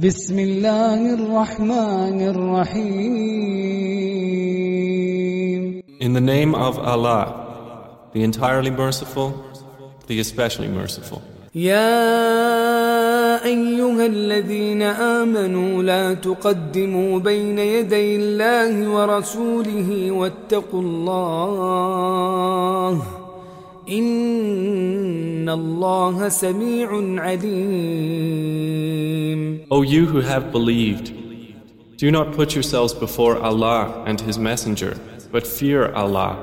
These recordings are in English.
بسم الله الرحمن الرحيم In the name of Allah, the entirely merciful, the especially merciful. يا أيها الذين آمنوا لا تقدموا بين يدي الله ورسوله واتقوا الله الله سميع عليم O you who have believed, do not put yourselves before Allah and His Messenger, but fear Allah.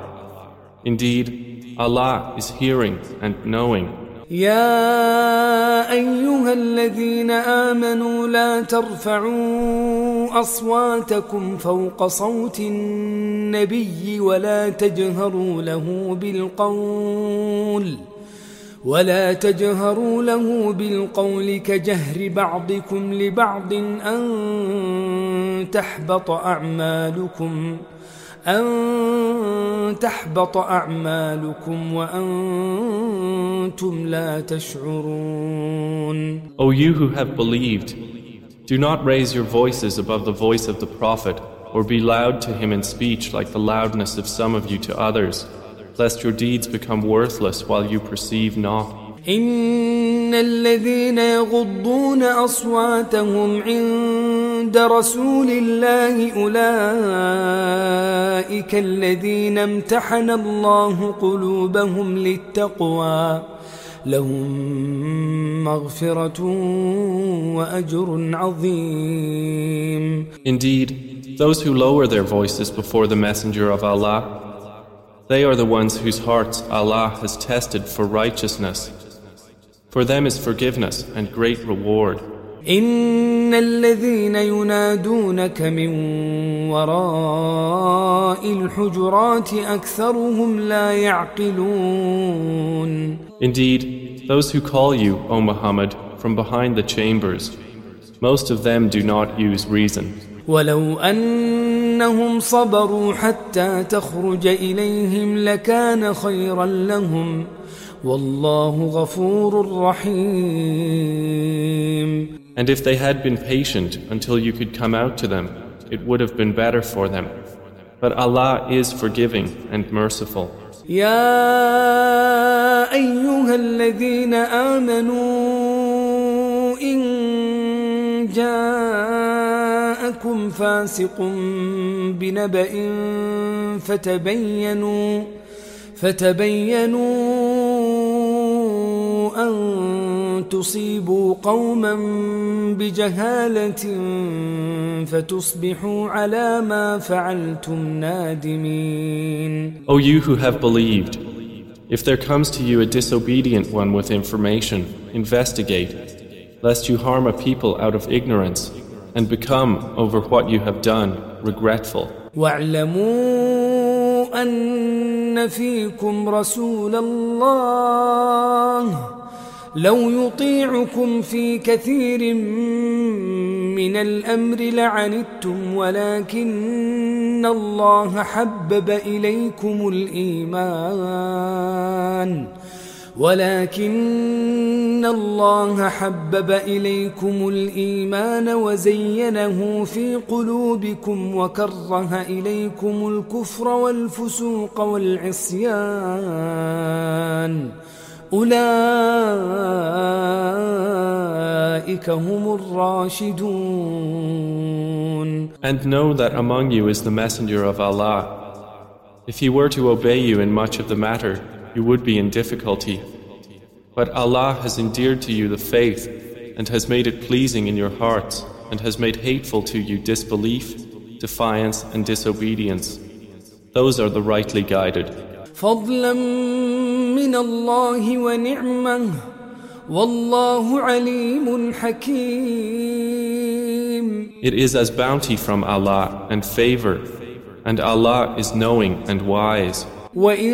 Indeed, Allah is hearing and knowing. يا أيها الذين آمنوا لا ترفعوا أصواتكم فوق صوت النبي ولا تجهروا له بالقول ولا تجهروا له بالقول كجهر بعضكم لبعض أن تحبط أعمالكم أن تحبط أعمالكم وأنتم لا تشعرون O you who have believed, do not raise your voices above the voice of the Prophet, or be loud to him in speech like the loudness of some of you to others, lest your deeds become worthless while you perceive not. إن الذين يغضون أصواتهم عند رسول الله أولئك الذين امتحن الله قلوبهم للتقوى لهم مغفرة وأجر عظيم Indeed, those who lower their voices before the Messenger of Allah, they are the ones whose hearts Allah has tested for righteousness. For them is forgiveness and great reward. إن الذين ينادونك من وراء الحجرات أكثرهم لا يعقلون Indeed, those who call you, O Muhammad, from behind the chambers, most of them do not use reason. ولو أنهم صبروا حتى تخرج إليهم لكان خيرا لهم والله غفور رحيم And if they had been patient until you could come out to them, it would have been better for them. But Allah is forgiving and merciful. يا أيها الذين آمنوا إن جاءكم فاسق بنبأ فتبينوا فتبينوا أن تصيبوا قوما بجهالة فتصبحوا على ما فعلتم نادمين O you who have believed, if there comes to you a disobedient one with information, investigate, lest you harm a people out of ignorance and become, over what you have done, regretful. واعلموا أن فيكم رسول الله لو يطيعكم في كثير من الأمر لعنتم ولكن الله حبب إليكم الإيمان ولكن الله حبب إليكم الإيمان وزينه في قلوبكم وكره إليكم الكفر والفسوق والعصيان أولئك هم الراشدون And know that among you is the Messenger of Allah. If he were to obey you in much of the matter, you would be in difficulty. But Allah has endeared to you the faith and has made it pleasing in your hearts and has made hateful to you disbelief, defiance, and disobedience. Those are the rightly guided. فضلا من الله ونعمه والله عليم حكيم It is as bounty from Allah and favor, and Allah is knowing and wise. وإن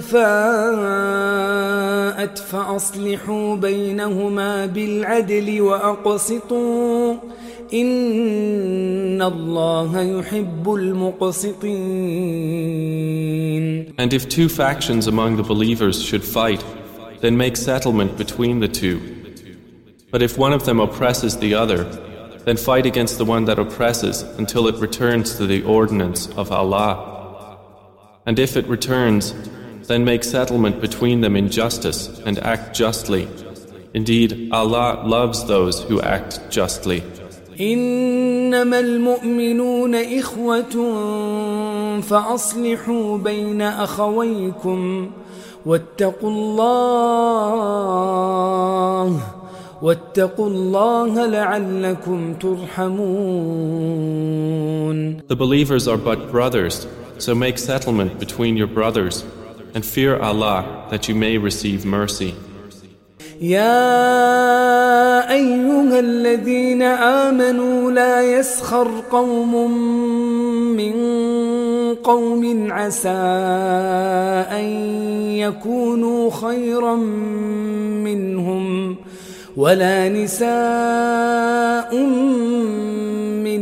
فاءت فأصلحوا بينهما بالعدل وأقسطوا إن الله يحب المقسطين And if two factions among the believers should fight, then make settlement between the two. But if one of them oppresses the other, then fight against the one that oppresses until it returns to the ordinance of Allah. And if it returns, then make settlement between them in justice and act justly. Indeed, Allah loves those who act justly. إنما المؤمنون إخوة فأصلحوا بين أخويكم واتقوا الله واتقوا الله لعلكم ترحمون The believers are but brothers, so make settlement between your brothers and fear Allah that you may receive mercy. يا أيها الذين آمنوا لا يسخر قوم من قوم عسى أن يكونوا خيرا منهم ولا نساء من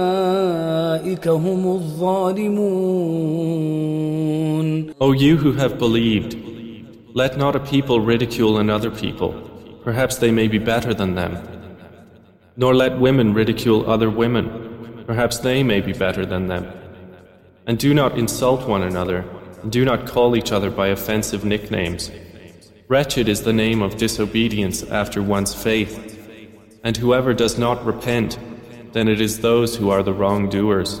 هم الظالمون O you who have believed, let not a people ridicule another people, perhaps they may be better than them. Nor let women ridicule other women, perhaps they may be better than them. And do not insult one another, and do not call each other by offensive nicknames. Wretched is the name of disobedience after one's faith. And whoever does not repent, then it is those who are the wrongdoers.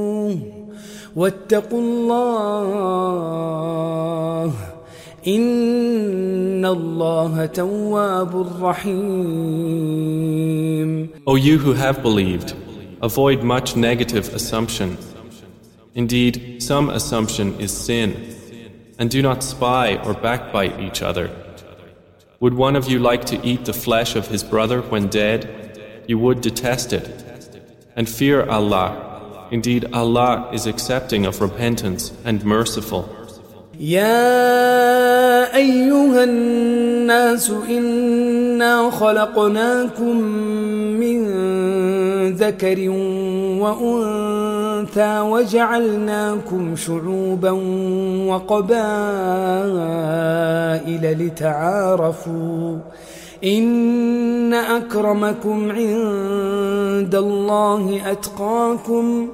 واتقوا الله إن الله تواب رحيم O you who have believed, avoid much negative assumption. Indeed, some assumption is sin, and do not spy or backbite each other. Would one of you like to eat the flesh of his brother when dead? You would detest it. And fear Allah. Indeed, Allah is accepting of repentance and merciful. يا أيها الناس إنا خلقناكم من ذكر وأنثى وجعلناكم شعوبا وقبائل لتعارفوا إن أكرمكم عند الله أتقاكم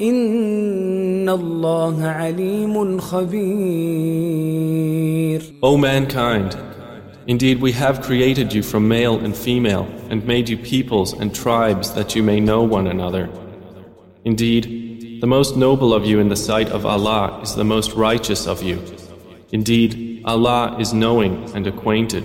إن الله عليم خبير O mankind, indeed we have created you from male and female and made you peoples and tribes that you may know one another. Indeed, the most noble of you in the sight of Allah is the most righteous of you. Indeed, Allah is knowing and acquainted.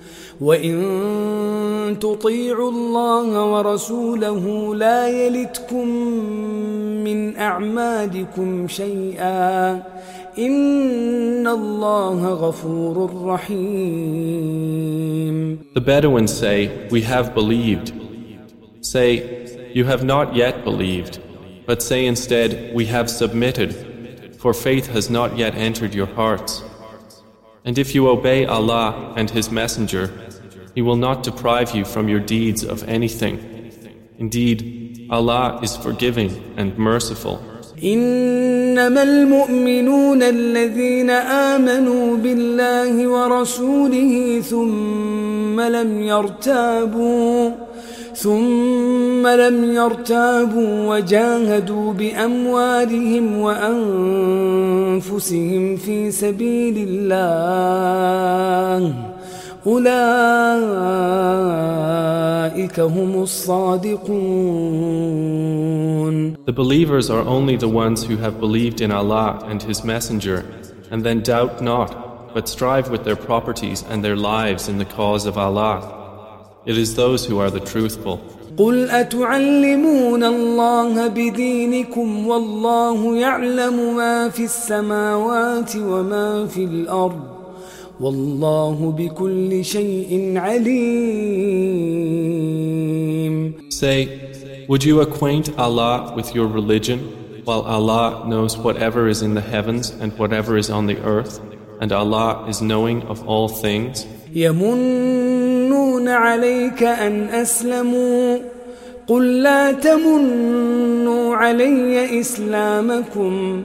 وإن تطيعوا الله ورسوله لا يلتكم من أعمالكم شيئا إن الله غفور رحيم The Bedouins say, We have believed. Say, You have not yet believed. But say instead, We have submitted, for faith has not yet entered your hearts. And if you obey Allah and His Messenger, He will not deprive you from your deeds of anything. Indeed, Allah is forgiving and merciful. إنما المؤمنون الذين آمنوا بالله ورسوله ثم لم يرتابوا ثم لم يرتابوا وجاهدوا بأموالهم وأنفسهم في سبيل الله أولئك هم الصادقون The believers are only the ones who have believed in Allah and His Messenger and then doubt not but strive with their properties and their lives in the cause of Allah. It is those who are the truthful. قل أتعلمون الله بدينكم والله يعلم ما في السماوات وما في الأرض والله بكل شيء عليم Say, would you acquaint Allah with your religion while Allah knows whatever is in the heavens and whatever is on the earth and Allah is knowing of all things? يمنون عليك أن أسلموا قل لا تمنوا علي إسلامكم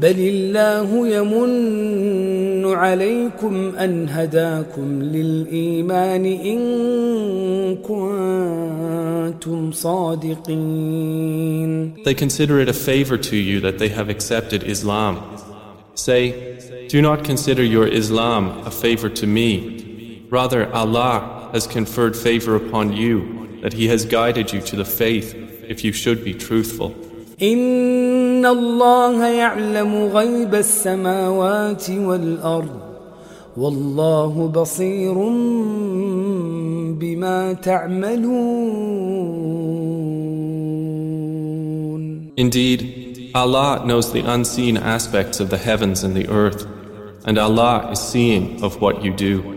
بل الله يمن عليكم أن هداكم للإيمان إن كنتم صادقين They consider it a favor to you that they have accepted Islam. Say, do not consider your Islam a favor to me. Rather, Allah has conferred favor upon you that He has guided you to the faith if you should be truthful. إن الله يعلم غيب السماوات والأرض والله بصير بما تعملون Indeed, Allah knows the unseen aspects of the heavens and the earth, and Allah is seeing of what you do.